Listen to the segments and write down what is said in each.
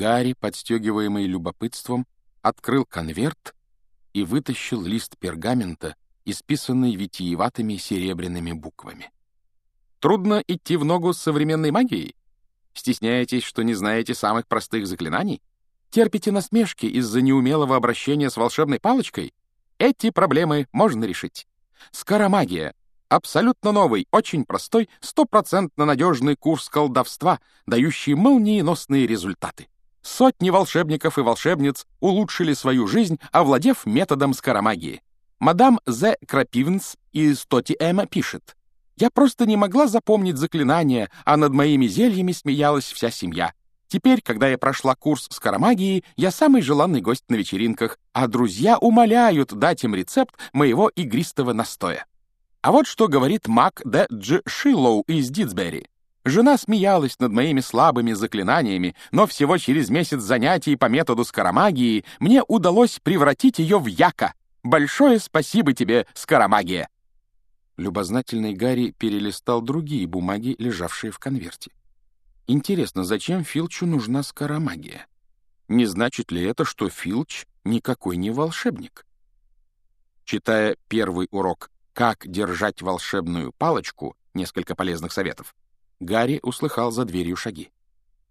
Гарри, подстегиваемый любопытством, открыл конверт и вытащил лист пергамента, исписанный витиеватыми серебряными буквами. Трудно идти в ногу с современной магией? Стесняетесь, что не знаете самых простых заклинаний? Терпите насмешки из-за неумелого обращения с волшебной палочкой? Эти проблемы можно решить. Скоромагия — абсолютно новый, очень простой, стопроцентно надежный курс колдовства, дающий молниеносные результаты. Сотни волшебников и волшебниц улучшили свою жизнь, овладев методом скоромагии. Мадам З. Крапивнс из Тоти Эма пишет. «Я просто не могла запомнить заклинания, а над моими зельями смеялась вся семья. Теперь, когда я прошла курс скоромагии, я самый желанный гость на вечеринках, а друзья умоляют дать им рецепт моего игристого настоя. А вот что говорит Мак Д. Дж. Шиллоу из Дитсбери. Жена смеялась над моими слабыми заклинаниями, но всего через месяц занятий по методу скоромагии мне удалось превратить ее в яка. Большое спасибо тебе, скоромагия!» Любознательный Гарри перелистал другие бумаги, лежавшие в конверте. Интересно, зачем Филчу нужна скоромагия? Не значит ли это, что Филч никакой не волшебник? Читая первый урок «Как держать волшебную палочку», несколько полезных советов, Гарри услыхал за дверью шаги.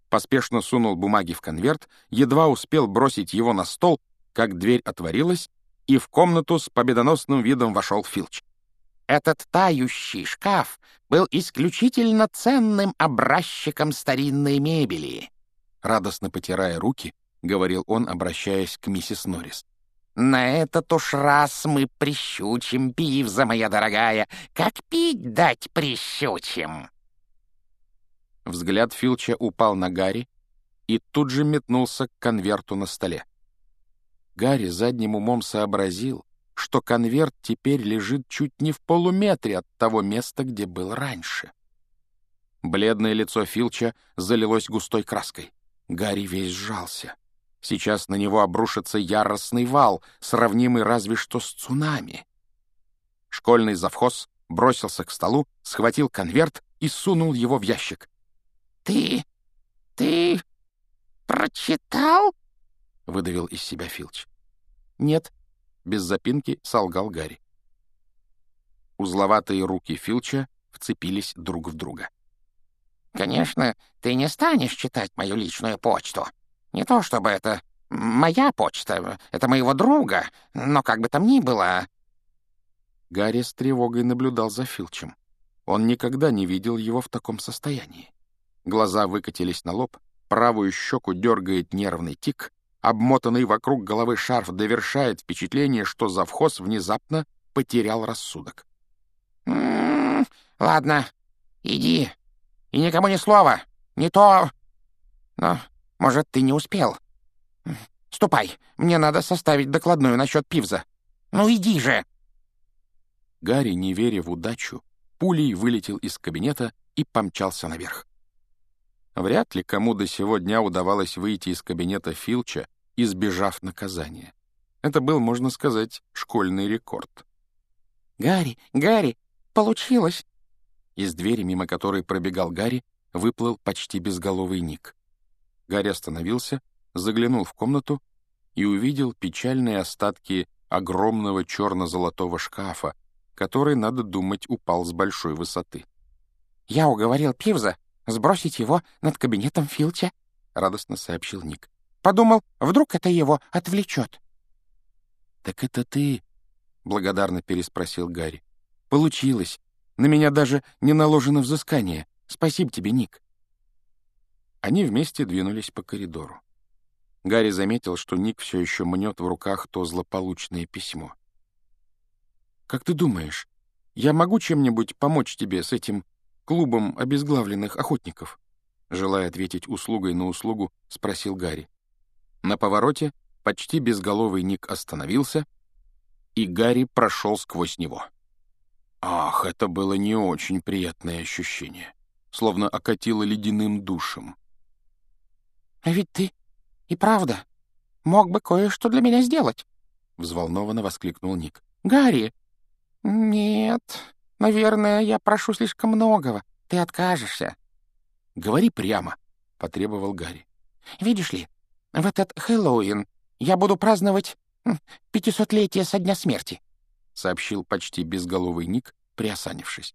Поспешно сунул бумаги в конверт, едва успел бросить его на стол, как дверь отворилась, и в комнату с победоносным видом вошел Филч. Этот тающий шкаф был исключительно ценным образчиком старинной мебели. Радостно потирая руки, говорил он, обращаясь к миссис Норрис. «На этот уж раз мы прищучим, пивза моя дорогая, как пить дать прищучим!» Взгляд Филча упал на Гарри и тут же метнулся к конверту на столе. Гарри задним умом сообразил, что конверт теперь лежит чуть не в полуметре от того места, где был раньше. Бледное лицо Филча залилось густой краской. Гарри весь сжался. Сейчас на него обрушится яростный вал, сравнимый разве что с цунами. Школьный завхоз бросился к столу, схватил конверт и сунул его в ящик. «Ты... ты... прочитал?» — выдавил из себя Филч. «Нет», без запинки солгал Гарри. Узловатые руки Филча вцепились друг в друга. «Конечно, ты не станешь читать мою личную почту. Не то чтобы это моя почта, это моего друга, но как бы там ни было...» Гарри с тревогой наблюдал за Филчем. Он никогда не видел его в таком состоянии. Глаза выкатились на лоб, правую щеку дергает нервный тик, Обмотанный вокруг головы шарф довершает впечатление, что завхоз внезапно потерял рассудок. «М «М-м, -м, «Ладно, иди. И никому ни слова. Не то... Но, может, ты не успел. Ступай, мне надо составить докладную насчет Пивза. Ну иди же!» Гарри, не веря в удачу, пулей вылетел из кабинета и помчался наверх. Вряд ли кому до сего дня удавалось выйти из кабинета Филча, избежав наказания. Это был, можно сказать, школьный рекорд. «Гарри, Гарри, получилось!» Из двери, мимо которой пробегал Гарри, выплыл почти безголовый Ник. Гарри остановился, заглянул в комнату и увидел печальные остатки огромного черно-золотого шкафа, который, надо думать, упал с большой высоты. «Я уговорил Пивза сбросить его над кабинетом Филча», — радостно сообщил Ник. «Подумал, вдруг это его отвлечет». «Так это ты?» — благодарно переспросил Гарри. «Получилось. На меня даже не наложено взыскание. Спасибо тебе, Ник». Они вместе двинулись по коридору. Гарри заметил, что Ник все еще мнет в руках то злополучное письмо. «Как ты думаешь, я могу чем-нибудь помочь тебе с этим клубом обезглавленных охотников?» Желая ответить услугой на услугу, спросил Гарри. На повороте почти безголовый Ник остановился, и Гарри прошел сквозь него. Ах, это было не очень приятное ощущение, словно окатило ледяным душем. «А ведь ты и правда мог бы кое-что для меня сделать», — взволнованно воскликнул Ник. «Гарри!» «Нет, Наверное, я прошу слишком многого. Ты откажешься. — Говори прямо, — потребовал Гарри. — Видишь ли, в этот Хэллоуин я буду праздновать пятисотлетие со дня смерти», — сообщил почти безголовый Ник, приосанившись.